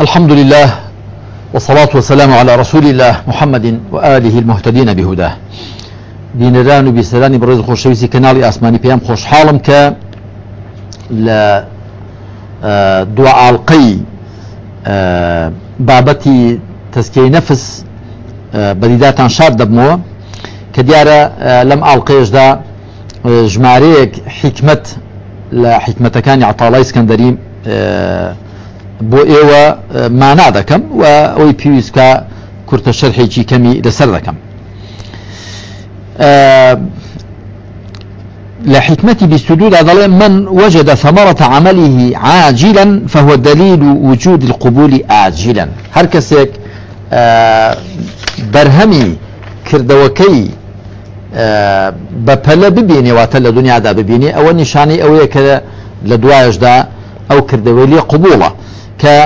الحمد لله والصلاة والسلام على رسول الله محمد وآله المهتدين بهداه. بینەران و بیسەرانی بەڕێز خۆشەویستی کەناڵی ئاسمانی پێیان خۆشحاڵم کە لە دوعاالقەی بابەتی تەسکەی نەفس بەدیداتان شاد دەبمەوە کە دیارە لەم ئاڵلقێشدا ژمارەیەک حکمت لە حکمتەکانی عتاڵای سکەندەری بۆ ئێوە مانا دەکەم و ئەوەی پێویستکە کورتە شەرحێکی کەمی لەسەر دەکەم. لحكمة بالسدود هذا من وجد ثمرة عمله عاجلا فهو دليل وجود القبول آجلا. هر كسيك برهمي كردوكي بەپەلە ببینێ واتە لە دنیادا ببینێ ئەوە نیشانی ئەوەیە کە لە دوایشدا ئەو کردەوەی لێ قوبوڵە کە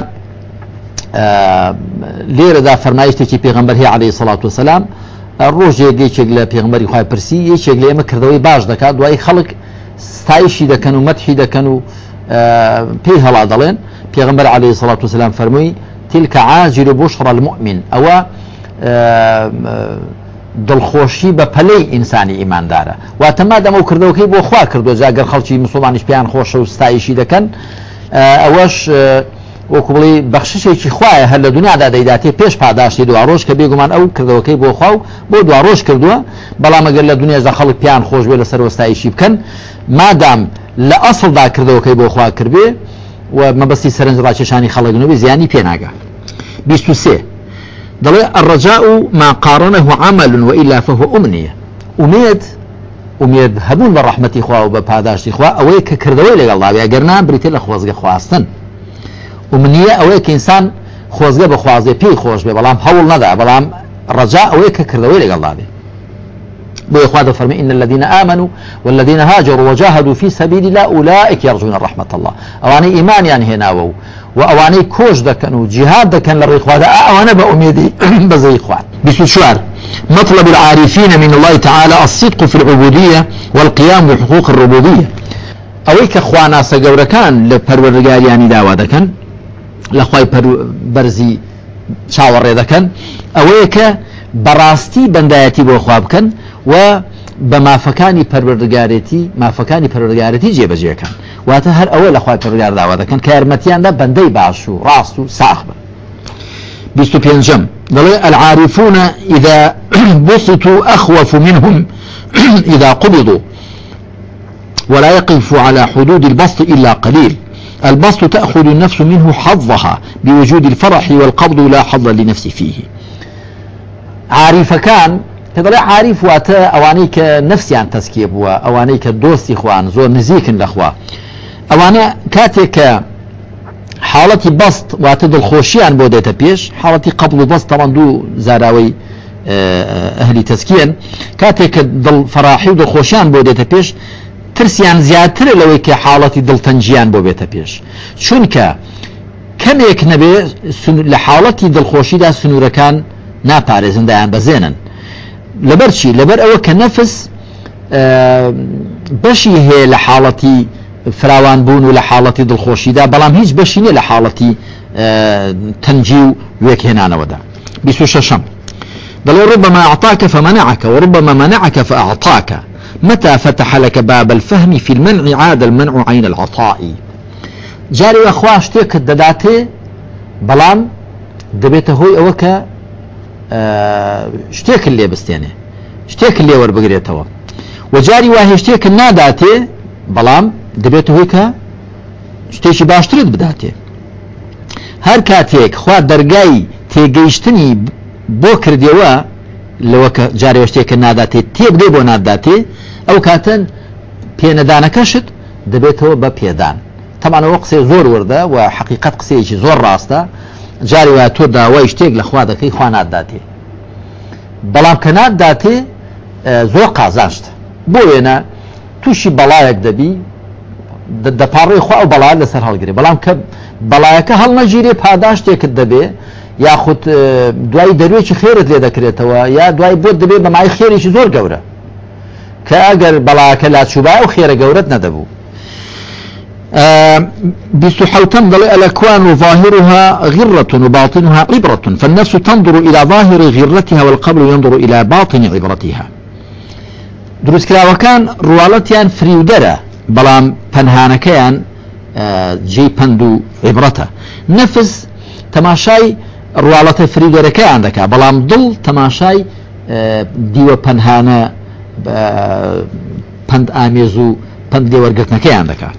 لێرەدا فەرمایشتێکی پێغمبەر هەیە عليه سڵات وسلام ڕۆژێک یەکێک لە پێغمەری خخوای پرسی یەکێک لە ئێمە کردەوەی باش دەکات دوای خەڵک ستایشی دەکەن و مەتحی دەکەن و پێی هەڵا دەڵێن. پێغمبەر عليه سڵات وسلام فەرمووی تلکە عاجر بۆ شڕ المؤمن. ئەوە دڵخۆشی بە پەلەی ئینسانی ئیماندارە. واتەما دەمە و کردەوەکەی بۆ خوا کردو جاگەر خەڵکی مسلمانیش پیان خۆشە و ستایشی دەکەن. ئەوەش وەکو بڵی بەخششێکی خوایە هەر لە دنیادا دەیداتێ پێش پاداشتی دوڕۆژ کە بێگومان ئەو کردەوەکەی بۆ خوا و بۆ دوڕۆژ کردووە بەڵام ئەگەر لە دنیادا خەڵک پیان خۆش بێ لەسەر وەستایشی بکەن مادام لە ئەسڵدا کردەوەکەی بۆ خوا کردێ و مەبستی سەرنج ڕاکێشانی خەڵکنەوەی زیانی پێناگە 23 دەڵێ الرجاء ما قارنه عمل وإلا فهو أمنية أميد أميد هەبوون بە ڕحمەتی خوا و بە پاداشتی خوا ئەوەی کە کردەوەی لەگەڵ داوێ گەرنا بریتێ لە خۆزگە خواستن. ومنیە ئەوەیە کە ئینسان خۆزگە بەخوازێ پێی خۆش بێ بەڵام هەوڵ نەدا بەڵام ڕجا ئەوەیە کە کردەوەی لەگەڵ داوێ بو إخوة فرمي إن الذين آمنوا والذين هاجروا وجاهدوا في سبيل الله أولئك يرجون رحمة الله. أواني إيمان يعني هنا وو وأواني كوش دكن وجهاد دكن للرخوة أوانا بأميدي بزي إخوان بسوشوار مطلب العارفين من الله تعالى الصدق في العبودية والقيام بحقوق الربوبية أويك أخوانا سقوركان لبرورقال يعني داوا دكن لەخوای بەرزی چاوەڕێ دەکەن. ئەوەیە کە بەڕاستی بەندایەتی بۆ خوا بکەن و بە مافەکانی پەروەردگارێتی مافەکانی پەروەردگارەتی جێبەجێەکەن. واتە هەر ئەوە لەخوای پەرگار داوا دەکەن کە یارمەتیاندا بەندەی باش و ڕاست و ساخ بن بیست و پێنجەم دەڵێ العارفون إذا بسطوا أخوف منهم إذا قبضوا. ولا يقف على حدود البسط إلا قليل. البسط تأخذ النفس منه حظها بوجود الفرح والقبض لا حظ لنفس فيه. عارف كان تدڵێ عریف واتە ئەوانەی کە نفسیان تەسکیە بووە ئەوانەی کە دۆستی خوان زۆر نزیکن لەخوا ئەوانە کاتێک کە حاڵەتی بەست واتە دڵخۆشییان بۆ دێتە پێش حاڵەتی قبل و بەست تەوان دوو زاراوەی ئەهلی تەسکیان کاتێک کە دڵ فراحی و دڵخۆشیان ترسیان زیاترە لەوەی کە حاڵەتی دڵتەنجیان بۆ بێتە پێش. چونکە کەمێک نەبێ لە حاڵەتی دڵخۆشیدا سنوورەکان ناپارێزندایان بەزێنن. لەبەر چی؟ لەبەر ئەوە کە نەفس بەشی هەیە لە فراوان بوون و لە حاڵەتی دڵخۆشیدا بەڵام هیچ بەشی نیە لە حاڵەتی تەنجی و وێکهێنانەوەدا. 26 بل ربما أعطاك فمنعك وربما منعك فأعطاك. متى فتح لك باب الفهم في المنع؟ عاد المنع عين العطاء. جاري وەخوا شتێکت دەداتێ بەڵام دەبێتە هۆی ئەوە کە شتێک لێ بستێنێ شتێک لێ وەربگرێتەوە و جاری واه شتێک ناداتێ بەڵام دەبێت هۆی کە شتێکی باشترت بداتێ هەر کاتێک خوا دەرگای تێگەیشتنی بۆ کردیەوە لەوە کە جارێ شتێکە ناداتێ تێبگەی بۆ ناداتێ ئەو کاتەن پێنەدانەکەشت دەبێتەوە بە پێدان. تەمانەوە قسێ زۆر وردە و حقیقت قسەیەکی زۆر ڕاستە جاری وای تۆ داوای شتێک لە خوا دەکەی خوا ناداتێ. بەڵام کە ناداتێ زۆر قازانشت بۆ وێنە تووشی بەڵایەک دەبی دەپاڕی خوا و بەڵای لەسەر هەڵگرێ. بەڵام کە بەڵایەکە هەڵ نەگیرێ پاداشتێکت دەبێ یاخود دوای دەروێکی خێرت لێ دەکرێتەوە یا دوای بۆ دەبێت بەمای خێریشی زۆر گەورە. کە ئەگەر بەڵاکە لا چوبای و خێرە گەورت نەدەبوو. بسحوتم ضل الأكوان ظاهرها غرة وباطنها عبرة فالنفس تنظر إلى ظاهر غرتها والقبل ينظر إلى باطن عبرتها. دروس كراوەکان ڕواڵەتیان فریودەرە بەڵام پەنهانەکەیان جێ پند و عیبرەتە. نەفس تەماشای ڕواڵەتە فریودەرەکەیان دەکا. بەڵام دڵ تەماشای دیوە پەنهانە پند ئامێز و پند لێوەرگرتنەکەیان دەکات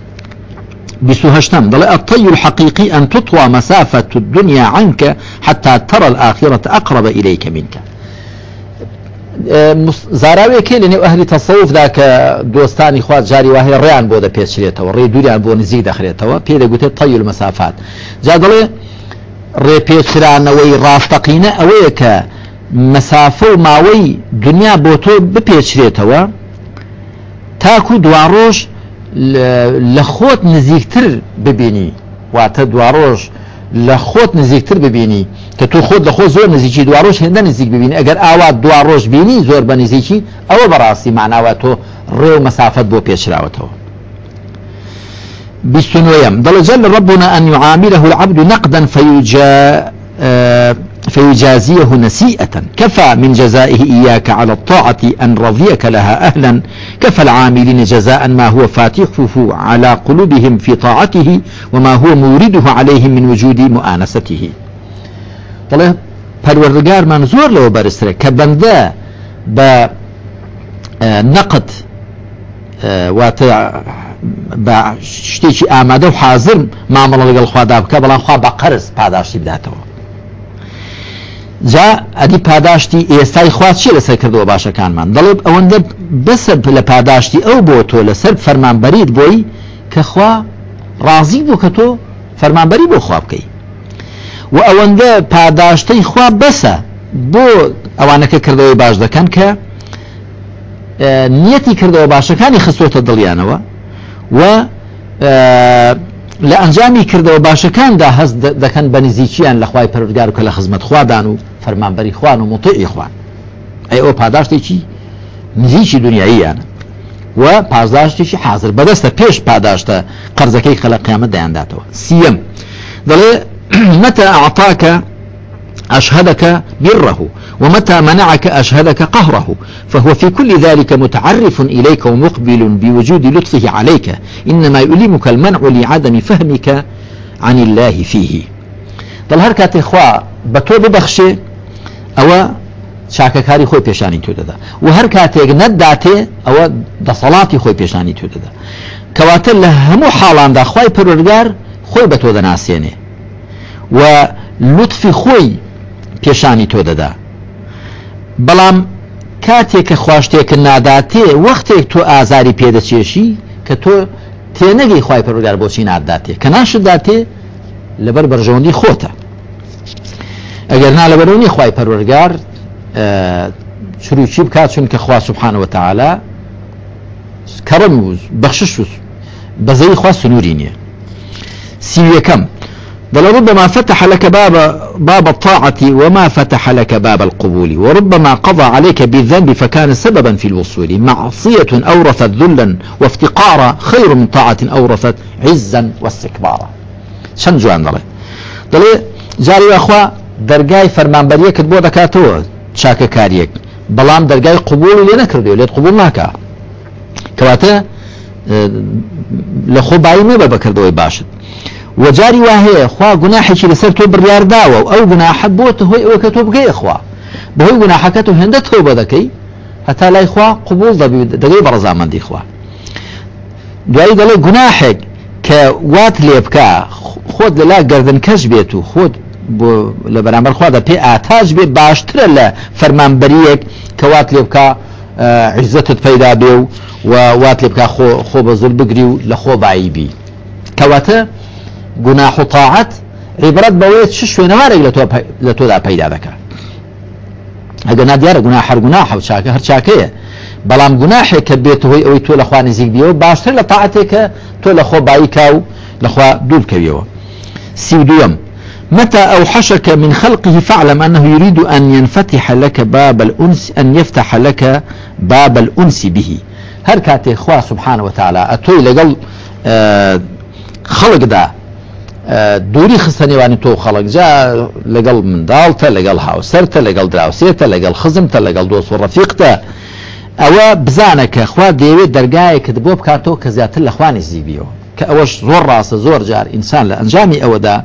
بسهشتم ضل الطي الحقيقي أن تطوى مسافة الدنيا عنك حتى ترى الآخرة أقرب إليك منك. زاراوێکێ لە نێو ئەهلی تەسەوفدا کە دۆستانی خوات جاری وهەیە ڕیان بۆ دە پێچرێتەوە ڕێ دووریان بۆ نزیک دەخرێتەوە پێ دەگوتێت تەیل مەسافات جا دەڵێ ڕێپێچرانەوەی ڕاستەقینە ئەوەیە کە مەسافە و ماوەی دنیا بۆ تۆ بپێچرێتەوە تاکو دوا ڕۆژ لە خۆت نزیکتر ببینی. واتە دوا ڕۆژ لە خۆت نزیکتر ببینی. کە تو خۆت لە خۆ زۆر نزیکی دوڕۆژ هێندە نزیک ببینی. ئەگەر ئاوا دوا ڕۆژ بینی زۆر بە نزیکی ئەوە بەڕاستی معناوە تۆ ڕێ و مەسافت بۆ پێچراوەتەوە. بستنويم ضل جل ربنا أن يعامله العبد نقدا فيجا فيجازيه نسيئة. كفى من جزائه إياك على الطاعة أن رضيك لها أهلا. كفى العاملين جزاء ما هو فاتحه على قلوبهم في طاعته وما هو مورده عليهم من وجود مؤانسته. دەڵێ پەروەردگارمان زۆر لەوە بەرزترە کە بەندە بە نەقت واتە بە شتێکی ئامادە و حاضر مامەڵە لەگەڵ خوادا بکە بەڵام خوا بە قەرز پاداشتی بداتەوە. جا ئەدی پاداشتی ئێستای خوا چی لەسەر کردەوە باشەکانمان؟ دەڵێ ئەوەندە بەسە لە پاداشتی ئەو بۆ تۆ لەسەر فەرمانبەریت بۆی کە خوا ڕازی بوو کە تۆ فەرمانبەری بۆ خوا بکەیت و ئەوەندە پاداشتەی خوا بەسە بۆ ئەوانەکە کردەوەی باش دەکەن کە نیەتی کردەوە باشەکانی خستۆتە دڵیانەوە. و لە ئەنجامی کردەوە باشەکاندا هەست دەکەن بە نزیکیان لە خخوای پەرگار کە لە خزمەت خوادان و فەرمانبەری خوان و متعی خوان. ئەی ئەو پاداشتێکی نزیکی دنیاییانە. و پازداشتێکی حاضر بەدەستە پێش پاداشتە قەرزەکەی خەلق قیامەت دەیانداتەوە سیەم. دەڵێ متى أعطاك أشهدك بره ومتى منعك أشهدك قهره؟ فهو في كل ذلك متعرف إليك ومقبل بوجود لطفه عليك. إنما يؤلمك المنع لعدم فهمك عن الله فيه. دڵ هەر کاتێ خوا بە تۆ ببەخشێ ئەوە چاکەکاری خۆی پێشانی تو دەدا. و هەر کاتێک نەداتێ ئەوە دەسەڵاتی خۆی پێشانی تو دەدا. کەواتە لە هەموو حاڵاندا خی پەروەرگار خۆی بە تۆ دەناسیێنێ و لطفی خۆی پێشانی تۆ دەدا. بەڵام کاتێک کە خواشتێکە ناداتێ وەختێک تۆ ئازاری پێدەچێشی کە تۆ تێنەگەی خی پەرگار بۆچی ناداتێ. کە ناشداتێ لەبەر بەرژەوەندی خۆتە. ئەگەر نا لەبەرونی خی پەروەرگار چروکی بکات؟ چون کە خوا سبحانەوە تعالا کەڕم و بەخشش بەزەی خوا سنووری نییە. سیویەکەم ولربما فتح لك باب باب الطاعة وما فتح لك باب القبول وربما قضى عليك بالذنب فكان سببا في الوصول. معصية أورثت ذلا وافتقارا خير من طاعة أورثت عزا واستكبارا شن جوان دڵێ دڵێ جاری ئەخوا دەرگای فەرمانبەریەکت بۆ دەکاتەوە چاکە کاریەک بەڵام دەرگای قوبول لێ نەکردو لێت قوبول ناکە کەواتە خۆ باایی مێ بە بەکردەوەی باشت وەجاری وا هەیە خوا گوناحێکی لەسەر تۆ بڕارداوە و ئەو گوناحت بۆتە هۆی ئەوە کە تۆ بگەی خوا. بەهۆی گوناحەکەت و هێندە تۆ بە دەکەی هەتا لای خوا قوبول دەگەی بە ڕزامەندی خوا. دوایی دەڵێ گوناحێک کە وات لێ بکە خۆت لەلا گردن کەش بێت و خۆت لە بەرامبەر خوادا پێ ئاتاج بێت باشترە لە فەرمانبەریەک کە وات لێ بکە عیزتت پەیدا بێ و وات لێ بکە خۆ بە زول بگری و لە خۆ باییبی کەواتە گوناح و طاعت عیبرەت بەوەیە چ شوێنەوارێک لە تۆدا پەیدا دەکات ئەگە نادیارە گونا هەر گونا حەو چاکە هەر چاکەیە. بەڵام گوناحێک کە بێت هۆی ئەوەی تۆ لەخوا نزیک بیەوە باشتر لە تاعاتێکە تۆ لەخۆ باییکا و لەخوا دوورکەویەوە سی متى أوحشك من خلقه فاعلم أنه يريد أن ينفتح لك باب الأنس أن يفتح لك باب الأنس به. هر كاتي خوا سبحانه وتعالى أتوي لقل خەڵکدا دووری خستنیوانی تۆ خەڵک جا لەگەڵ منداڵتە لەگەڵ هاوسەرتە لەگەڵ دراوسێتە لەگەڵ خزمتە لەگەڵ دۆست و ڕەفیقتە. ئەوە بزانە کە خوا دەیەوێت دەرگایەکت بۆ بکاتەوە کە زیاتر لە خوانی زیبیەوە. کە ئەوەش زۆر ڕاستە زۆر جار ئینسان لە ئەنجامی ئەوەدا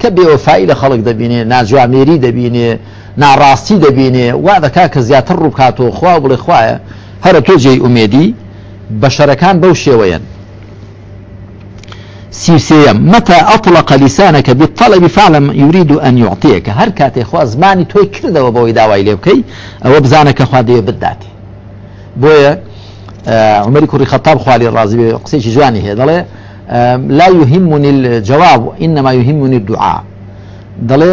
کە بێوەفاایی لە خەڵک دەبینێ ناجوامێری دەبینێ ناڕاستی دەبینێ وا دەکا کە زیاتر ڕووکاتەوە خوا بڵێ خوایە هەرە تۆ جێی ئومێدی بەشەرەکان بەو شێوەیەن. سيسيم متى أطلق لسانك بالطلب فعلم يريد أن يعطيك. هر كاتي خوا زماني توي كرده وبوي داوای لێ بکەی ئەوە بزانەکە خوا دەیە بداتێ بۆیە عمەری کوڕی خەتاب خوالی ڕازی قسێکی جوانی دەڵێ لا يهمني الجواب إنما يهمني الدعاء. دەڵێ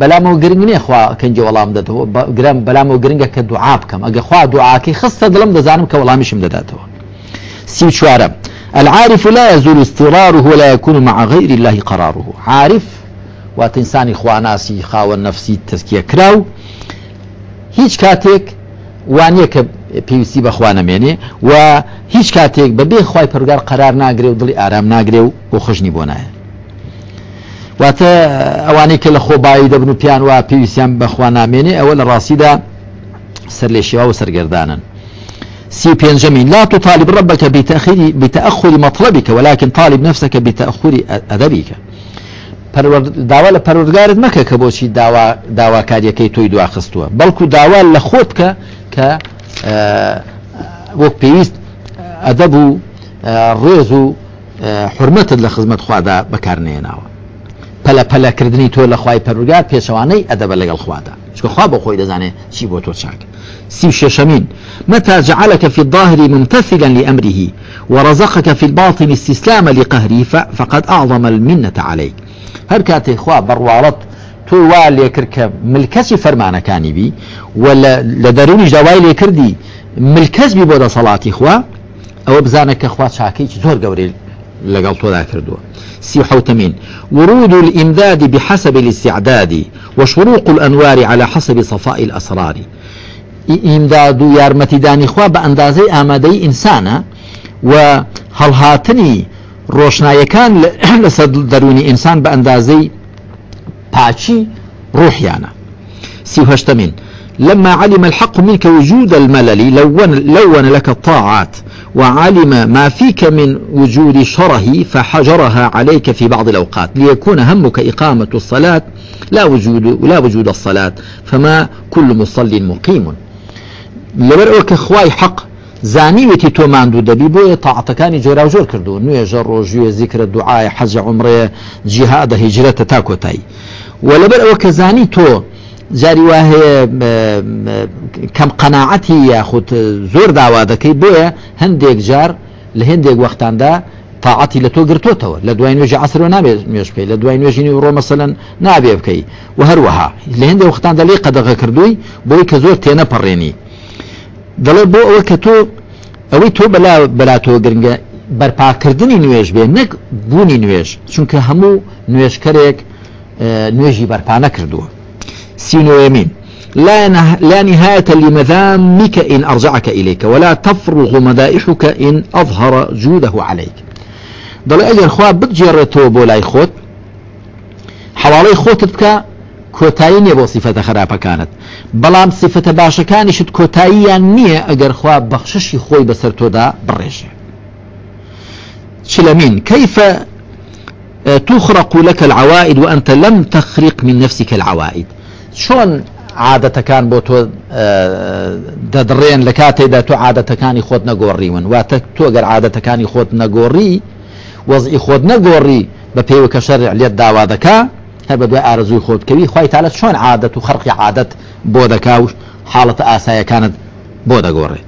بەلامەوە گرنگ نییە خوا کەنجی وەڵام دەدەوە. گرم بەلامەوە گرنگە کە دوعا بکەم. ئەگە خوا دوعاکەی خستە دڵم دەزانم کە وەڵامیشم دەداتەوە. سی چوارە العارف لا يزول استراره ولا يكون مع غير الله قراره. عارف؟ واتنسانی خواناسی خاوە نفسی تەسکیە کراو. هیچ کاتێک وانە کە پێویستی بەخوانەمێنێ و هیچ کاتێک بەبێ خی پرگار قرار ناگرێ و دڵی ئارام ناگرێ و بۆ خشنی بۆ نایە. واتە ئەوانەی کە لە خۆبایی دەبن و پیان وا پێویستیان بەخوا نامێنێ ئەوە لە ڕاستیدا سەر لێ شێوا و سي بينجمين لا تطالب ربك بتأخير, بتأخر مطلبك ولكن طالب نفسك بتأخر أدبك. داوا لە پەروەگارت مەکە کە بۆچی داواکاریەکەی تۆی دواخستووە. بەڵکو داوا لە خۆت بکە کە وەک پێویست ئەدەب و ڕێز و حرمەتت لە خزمەت خوادا بەکارنێناوە. پەلە پەلەکردنی تۆ لە خی پەرگار پێشەوانەی ئەدەبە لەگەڵ خوادا. چکە خوا بۆ خۆی دەزانێت چی بۆ تۆ چاک. سي ششمين متى جعلك في الظاهر ممتثلا لأمره ورزقك في الباطن استسلاما لقهره فقد أعظم المنة عليك. هەر کاتێ خوا بروالت تو وا لێکرد کە ملکەچی فەرمانەکانی بی و لە دەرونی داوای لێکردی ملکەچ بی بۆ دەسەڵاتی خوا ئەوە بزانە کە خوا چاکەی زۆر لەگەڵ تۆدا کردووە سی و حەوتەمین ورود الإمداد بحسب الاستعداد وشروق الأنوار على حسب صفاء الأسرار. ئیمداد و یارمەتیدانی خوا بە ئەندازەی ئامادەی ئینسانە و هەڵهاتنی ڕۆشنایەکان لەسەر دەرونی ئینسان بە ئەندازەی پاچی ڕوحیانە سیهشتمین لما علم الحق منك وجود الملل لون, لون لك الطاعات. وعلم ما فيك من وجود شره فحجرها عليك في بعض الأوقات. ليكون همك إقامة الصلاة لا وجود, لا وجود الصلاة. فما كل مصل مقيم. لەبەر ئەوە کە خوای حەق زانیوێتی تۆ ماندوو دەبی بۆیە تاعاتەکانی جۆرا و زۆر کردو. نوێژە ڕۆژویە زیکرە دوعاە حەجە عمرێ جیهادە هیجرەتە تا کۆتایی و لەبەر ئەوە کە زانی تۆ جاری وا هەیە کەم قەناعەتی یاخود زۆر داوا دەکەی بۆیە هەندێک جار لە هەندێک وەختاندا تاعاتی لە تۆ گرتوتەوە. لە دوای نوێژی عسرۆ نابێت نوێژ بکەی لە دوای نوێژینی ڕۆمەسەلەن نابێ بکەی. و هەروەها لە هەندێک وختاندا لێ قەدەغە کردووی بۆی کە زۆر تێنەپەڕێنی دەڵێ بۆ ئەوە کە تۆ ئەوەی تۆ بەلا بەلاتۆ گرنگە بەرپاکردنی نوێژ بێ نەک بوونی نوێژ. چونکە هەموو نوێشکەرێک نوێژی بەرپانە کردووە سینۆێمین لا, لا نهاية لمذامك إن أرجعك إليك ولا تفرغ مدائحك إن أظهر جوده عليك. دڵێ ئەگەر خوا بجێڕێتەوە بۆ لای خۆت حواڵەی خۆتت بکە کۆتایی نییە بۆ سیفەتە خراپەکانت بەڵام سیفەتە باشەکانیشت کۆتاییان نییە ئەگەر خوا بەخششی خۆی بەسەر تۆدا بڕێژێ چلمين كيف تخرق لك العوائد وأنت لم تخرق من نفسك العوائد؟ شون عادەتەکان بۆ تۆ دەدڕێن لە کاتێدا تۆ عادەتەکانی خۆت نەگۆڕیون واتە تۆ گەر عادەتەکانی خۆت نەگۆڕی وەزئی خۆت نەگۆڕی بە پێوە کە شەر لێت داوا دەکا هەر بە دوای ئارزوی خۆتکەوی خی تاالت چۆن عادەت و خەرقی عادەت بۆ دەکا و حاڵەتە ئاسایەکانت بۆ دەگۆڕێ.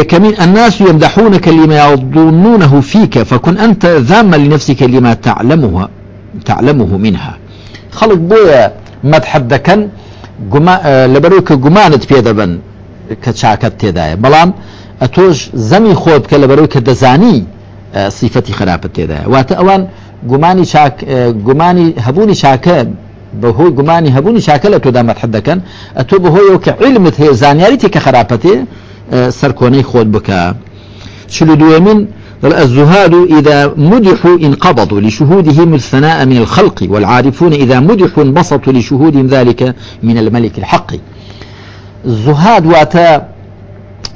يكمين الناس يمدحونك لما يظنونه فيك فكن أنت ذاما لنفسك لما تعلمها تعلمه منها. خەڵک بۆیە مەدحەب دەکەن لەبەرو کە گومانت پێ دەبن کە چاکەت تێدایە. بەڵام ئەتۆش زەمی خۆت کە لەبەرو کە دەزانی سیفەتی خراپت تێدایە. واتە ئەوان گومانی گومانی هەبوونی چاکە بەهۆی گومانی هەبوونی چاکە لە تۆدا مەدحەب دەکەن ئەتۆ بەهۆیەوە کە علمت هەیە زانیاری تێکە خراپەتێ سەرکۆنەی خۆت بکە. چلو دوێمین الزهاد إذا مدحوا انقبضوا لشهودهم الثناء من الخلق والعارفون إذا مدحوا انبسطوا لشهودهم ذلك من الملك الحق. الزهاد واتا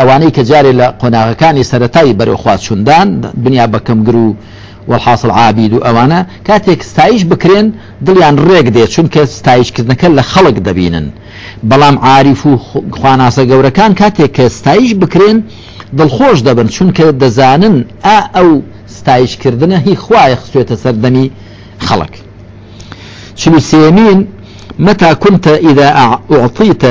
ئەوانەی کە جارێ لە قۆناغەکانی سەتایی بەرەخوات چوندان بنیا بەکەم گر و وەحاصل عابید و ئەوانە کاتێک ستایش بکرێن دڵیان ڕێک دێت چونکە ستایشکردنەکە لە خەڵک دەبینن بەڵام عاریف و خواناسە گەورەکان کاتێک کە ستایش بکرێن دڵخۆش دەبن چونکە دەزانن ئا ئەو ستایشکردنە هی خوای خسوێتە سەردەمی خەڵک. چلو سێمین متى كنت إذا أعطيت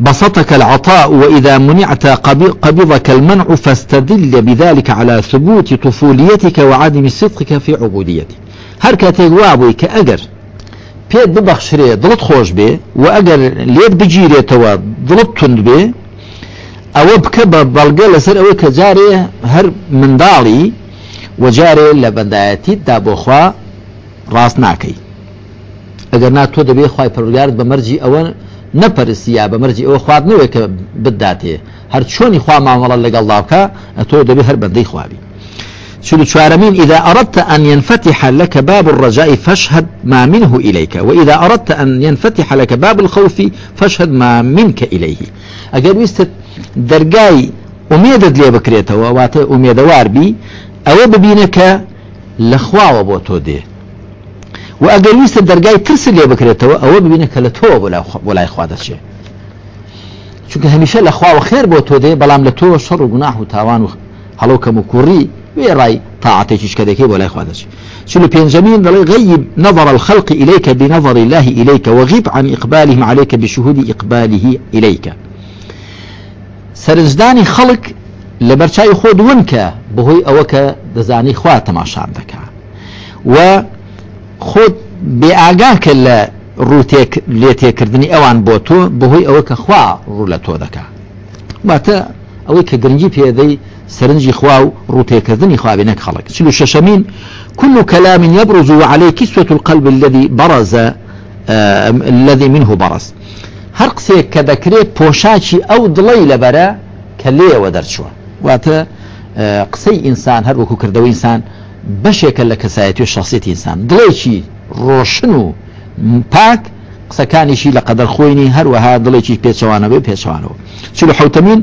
بسطك العطاء وإذا منعت قبضك المنع فاستدل بذلك على ثبوت طفوليتك وعدم صدقك في عبوديتك. هر کاتێک وابووی کە ئەگەر پێت ببەخشرێ دڵت خۆش بێ و ئەگەر لێت بگیرێتەوە دڵت تند بێ ئەوە بکە بە بەڵگە لەسەر ئەوەی کە جارێ هەر منداڵی وەجارێ لە بەندایەتیتدا بۆخوا ڕاست ناکەی. ئەگەر نا تۆ دەبێ خی پرگارت بە مەرجی ئەوە نەپەرسییا بە مەرجی ئەوە خواردنەوەی کە بداتێ. هەر چۆنی خوا مامەڵە لەگەڵ لاوکە تۆ دەبێ هەر بەندەی خوابی شنو شوارمين إذا أردت أن ينفتح لك باب الرجاء فاشهد ما منه إليك وإذا أردت أن ينفتح لك باب الخوف فاشهد ما منك إليه. ئەگەر ویستت دەرگای ئومێدت لێ بکرێتەوە واتە ئومێدوار بی ئەوە ببینە کە لە خواوە بۆ تۆ دێ. و ئەگەر ویستە دەرگای ترس لێ بکرێتەوە ئەوە ببینە کە لە تۆ بۆ لای خوا دەچێ چونکە هەمیشە لە خواوە خێر بۆ تۆ دێ بەڵام لە تۆ شەڕ و گوناح و تاوان و هەڵە و کەم و کوڕی دەکەی بۆ لای خوا دەچێت شەست و پێنجەمین غيب نظر الخلق إليك بنظر الله إليك وغيب عن إقبالهم عليك بشهود إقباله إليك. سرنجداني خلق لبرشاي خود ونك بهوي أوك دزاني خوا تماشان دكا و خۆت بێئگاکە لە ڕوتێک لێتێکردنی ئەوان بۆ تۆ بەهۆی ئەوە کە خوا ڕوو لە تۆ دەکا. واتە سرنجی خوا و ڕوتێکردنی خوابێنەك خەڵک. چلو شەشەمین كل كلام يبرز عليه كسوة القلب الذي برز الذي منه برز. کە دەکرێت پۆشاچی ئەو دڵی لەبەرە کە لێەوە دەرچووە. واتە قسەی ئینسان هەر وەکو کردەوە ئینسان بەشێکە لە کەسایەتی و شخصیت ئینسان. دڵێکی پاک قسەکانیشی لە قەدر خۆینی هەروەها دڵێکی پێچەوانە بێ پێچوانەوە چلو حوتمين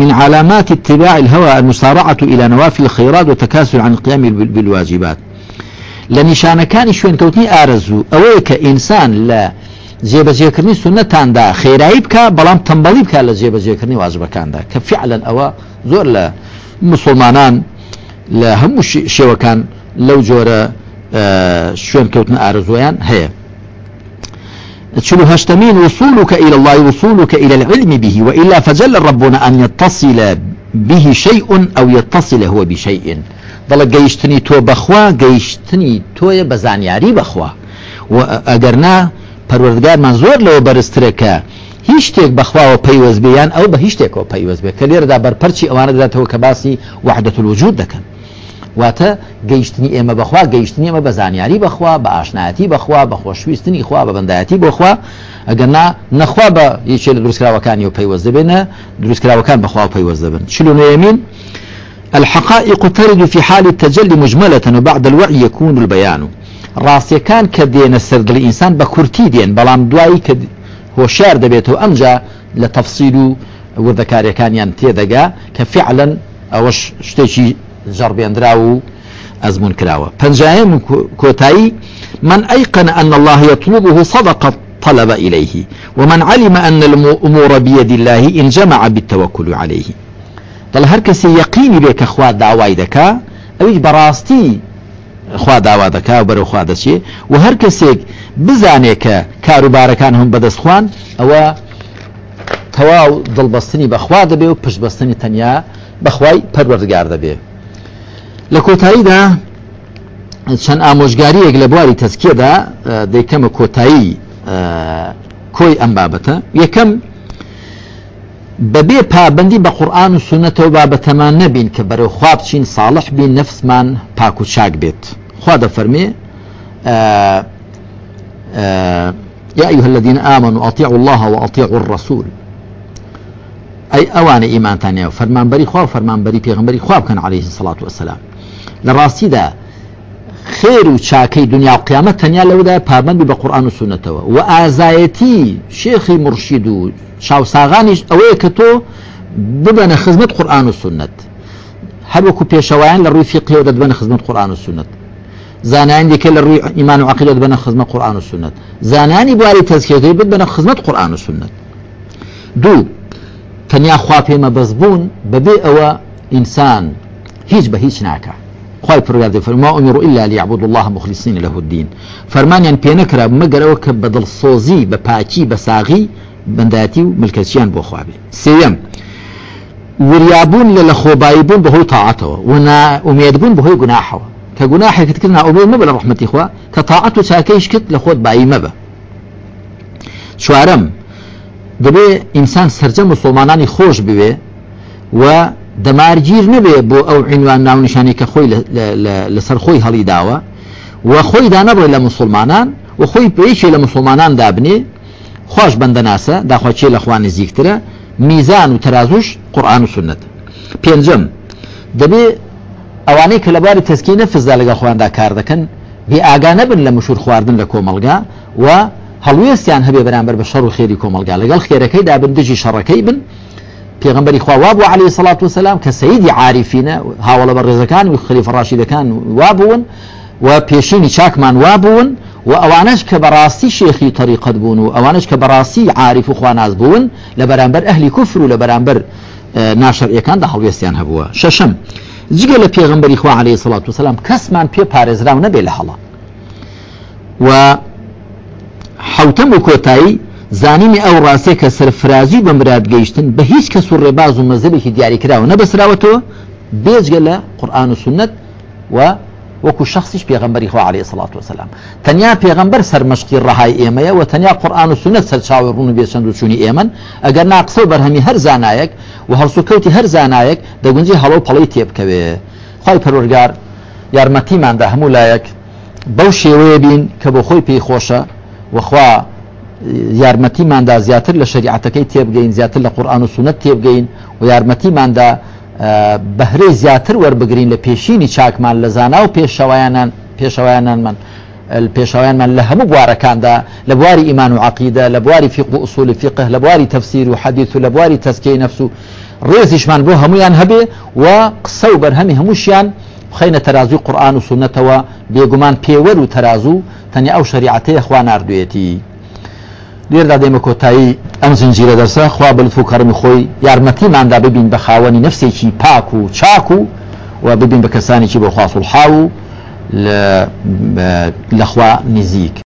من علامات اتباع الهوى المسارعة إلى نوافل الخيرات والتكاسل عن القيام بالواجبات. لنشانەکانی شوێنکەوتنی ئارەزوو ئەوەیە کە ئینسان لە جێبەجێکردنی سنەتاندا خێرایی بکە بەڵام تەمبەڵی بکە لە جێبەجێکردنی واجبەکاندا کە فعلەن ئەوە زۆر لە مسلمانان لە هەموو شێوەکان لەو جۆرە شوێن کەوتن ئارزویان هەیە. شنو هشتمين وصولك إلى الله وصولك إلى العلم به. وإلا فجل ربنا أن يتصل به شيء أو يتصل هو بشيء. دڵە گەیشتنی تۆ بەخوا گەیشتنی تۆیە بە زانیاری بەخوا. و ئەگەرنا پەروەردگارمان زۆر لەوە بەرزترەکە هیچ شتێک بەخواوە پەیوەزبیان ئەو بە هیچ شتێکەوە پەیوەزبێت. کە لێرەدا بەرپەرچی ئەوانە دەداتەوە کە باسی وحدەت الوجود دەکەن. واتە گەیشتنی ئێمە بخوا گەیشتنی ئەمە بە زانیاری بخوا بە ئاشنایەتی بخوا بە خۆشویستنی خوا بە بەندایەتی بۆخوا. ئەگەنا نەخوا بە یەکێ لە دروستکراوەکانی و پەیوەز دەبێنە دروستکراوەکان بخوا پەیوەز دەبن. چلو نوێمین الحقائق ترد في حال التجلي مجملة وبعد الوعي يكون البيان. ڕاستیەکان کە دێنە سەردڵی ئینسان بە کورتی دێن بەڵام دوایی کە هۆشار دەبێتەوە ئەمجا لە تەفسیل و وردەکاریەکانیان تێدەگا کە فعلەن ئەوەش شتێکی جربێنرا و ئەزمون کراوە پنجایم کۆتایی من أيقن أن الله يطلبه صدق طلب إليه ومن علم أن الأمور بيد الله إن جمع بالتوكل عليه. دڵ هەر کەسی یەقینی بێ کە خوا داوای دەکا خوا داوا دەکا و بەرەو خوا دەچێ. و هەر کەسێک بزانێ کە کاروبارەکان هەم بەدەستخواان ئەوە تەواو دڵبەستنی بەخوا دەبێ و پشتبەستنی تەنیا بەخوای پەروەردگار لە کۆتاییدا چەند ئامۆژگاریەک لە بواری تەسکێدا دەیکەمە کۆتایی کۆی ئەم بابەتە. یەکەم بەبێ پابندی بە قورآن و سونەتەوە بابەتەمان نەبین کە بەرەو خواب چین ساڵح بین نەفسمان پاک و چاک بێت. خوا دەفەرمێ يا أيها الذين آمنوا أطيعوا الله وأطيعوا الرسول. ئەی ئەوانە ئیمانتانە و فەرمانبەری خوا و فەرمانبەری پێغمبەری خواب بکەن عليه سڵات وسلام لە ڕاستیدا خێر و چاکەی دنیا و قیامەت تەنیا لەودا پابندی بە قورآان و سونەتەوە و ئازایەتی شێخی مرشید و چاوساغانیش ئەوەیە کە تۆ ببەنە خزمەت قورآان و سنت. هەروەکو پێشەوایان لە ڕووی فقیەوە دەبنە خزمەت قورآان و سنت. زانانی دیکە لە ڕووی ئیمان و عقیدە بنە خزمەت قورآان و سنت. زانانی بواری تەزکێتی ببنە خزمەت قورآان و سنت. دوو تەنیا خوا پێمە بەس بوون بەبێ ئەوە ئینسان هیچ بە هیچ ناکە خی فەرما ئەمر إلا ليعبد الله مخلصين له الدين فەرمانیان پێ نەکرا مەگەرەوە کە بەدڵسۆزی بە پاچی بە ساغی بەنداتی و ملکەچیان بۆ خوابێ سێم وریابوون لە لە خۆبایی بوون بەهۆی تاعاتەوە و ئومێدبوون بەهۆی گوناحەوە. کە گوناحێکت کرد ناومێ مەبە لە ڕحمەتی خوا کە تاعات و چاکەیش کرد لە خۆت بایی مەبە. چوارم دەبێ ئینسان سەرجە مسلمانانی خۆش بوێ و دەمارگیر نەبێ بۆ ئەو عینوان ناونیشانی کە خۆی لەسەر خۆی هەڵی داوە و خۆی دانەبڕێ لە مسلمانان و خۆی پێیشی لە مسلمانان دابنێ خۆش بەندە ناسە داخواچێ لە خوانی زیکترە؟ میزان و تەازوش قورآان و سنت. پێنجم دەبێ ئەوانەی کە لەباری تەسکی نەفزدا لەگە خواندا کار دەکەن بێ ئاگانە بن لە مشور خواردن لە کۆمەلگا و هەڵوێستیان هەبێ بەرامبەر بە شەڕ و خێری کۆمەلگا. لەگەڵ خێرەکەی دابن دژی شەڕەکەی بن پێغمبەری خواواب و عليه سلاات وسلام کە سەیدی عاریفینە هاوڵە بە ڕێزەکان و خلیفە ڕاشیدەکان وابوون و پێشینی چاکمان وابوون و ئەوانش کە بەڕاستی شێخی تەریقەت بوون و ئەوانش کە بەڕاستی عاریف و خواناز بوون لە بەرامبەر ئەهلی کوفر و لە بەرامبەر ناشەرەکان دا هەڵوێستیان هەبووە شەشم جگە لە پێغمبەری خوا عليه سلاات وسلام کەسمان پێ پارێزراو نەبێ لە هەڵە و حوتەم و کۆتایی زانینی ئەو ڕاستێ کە سەرفرازی بە مراد گەیشتن بە هیچ کەس و ڕێباز و مەزلێکی دیاریکراوە نەبەسراوەتەوە بێجگە لە قورآان و سنت و وەکو شخصیش پێغمبەری خوا عليه سلاات وسلام تەنیا پێغمبەر سەرمەشقی ڕهای ئێمەیە و تەنیا قورآان و سنت سەرچاوی ڕون و بێچەند و چوونی ئێمن ئەگەر ناقسە و بەرهەمی هەر زانایەک و هەڵسوکەوتی هەر زانایەک دەگونجی هەڵە و پەڵەی تێبکەوێ. خوای پەروەردگار یارمەتیماندا هەموو لایەک بەو شێوەیە بین کە بۆ خۆی پێی خۆشە وخوا یارمەتیماندا زیاتر لە شریعەتەکەی تێبگەین زیاتر لە قورآان و سونەت تێبگەین و یارمەتیماندا بەهرەی زیاتر وەربگرین لە پێشینی چاکمان لە زانا و پێشەوایانان پێشەوایانانمان پێشەوایانمان لە هەموو بوارەکاندا لە بواری ئیمان و عقیدە لە بواری فیق و ئوسولی فیقه لە بواری تەفسیر و حەدیث و لە بواری تەزکیەی نەفس و ڕێزیشمان بۆ هەمویان هەبێ و قسە و بەرهەمی هەمووشیان خینە تەرازوی قورآان و سنتەوە بێگومان پێوەر و تەرازوو تەنیا ئەو شریعەتەیە خوا نردوێتی لێردا دێمە کۆتایی ئەم زنجیرە دەرسە. خوا بلف و کەرمی خۆی یارمەتیماندا ببین بە خاوەنی نفسێکی پاک و چاک و و ببین بە کەسانێکی بۆ خواصل حاو لەخوا نزیک.